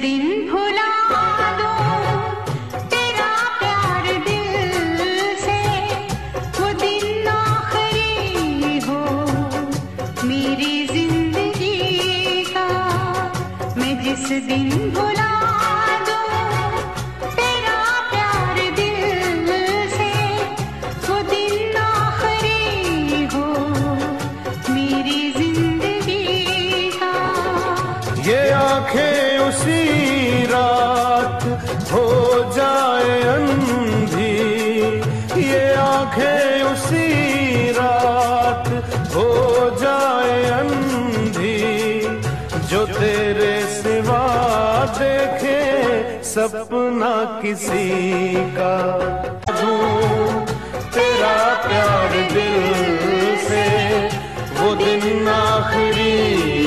दिन भुला दो, तेरा प्यार दिल से मेरी ज़िंदगी मैं जिस दिन भुला दो, तेरा प्यार दिल से हो। मेरी ज़िंदगी ये आँखें उसी रात हो जाए अंधी, ये आँखें उसी रात हो जाए अंधी, जो तेरे सिवा देखे सपना किसी का। तेरा प्यार दिल से, वो दिन आखिरी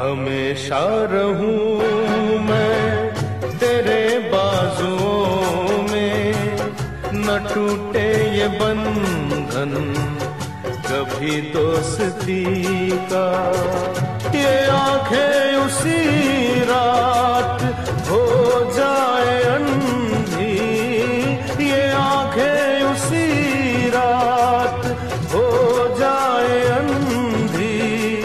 हमेशा रहूँ मैं तेरे बाजुओं में। न टूटे ये बंधन कभी दोस्ती का। ये आँखें उसी रात हो जाए अंधी। ये आँखें उसी रात हो जाए अंधी।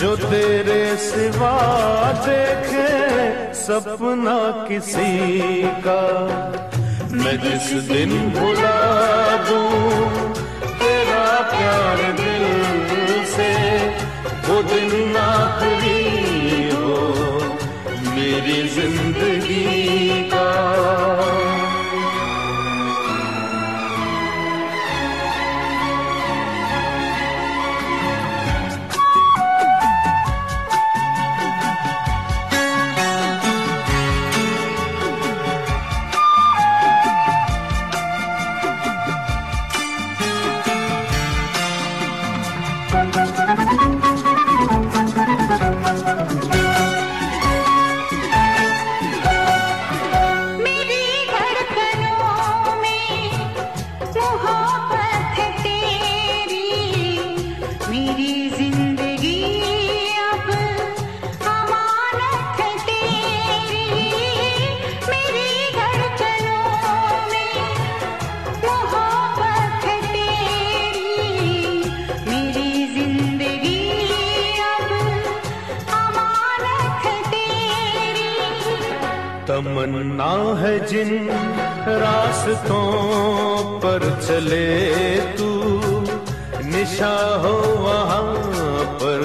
जो तेरे सिवा देखे सपना किसी का। मैं जिस दिन भुला दूँ तमन्ना है जिन रास्तों पर चले तू। निशा हो वहाँ पर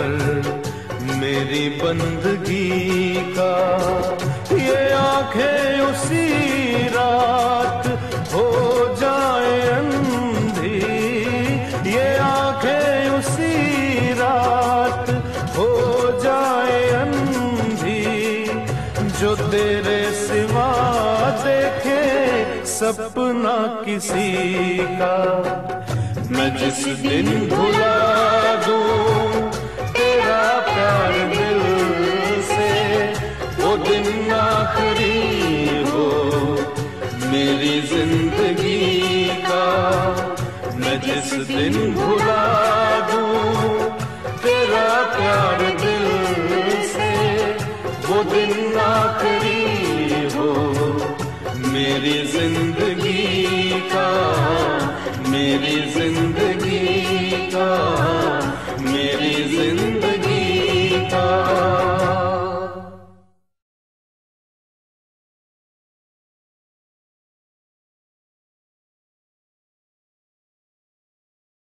मेरी बंदगी का। ये आँखें उसी सपना किसी का। मैं जिस दिन भुला दूँ, तेरा प्यार दिल से, वो दिन आखिरी हो, मेरी ज़िंदगी का। मैं जिस दिन भुला दूँ, तेरा प्यार मेरी ज़िंदगी का मेरी ज़िंदगी का।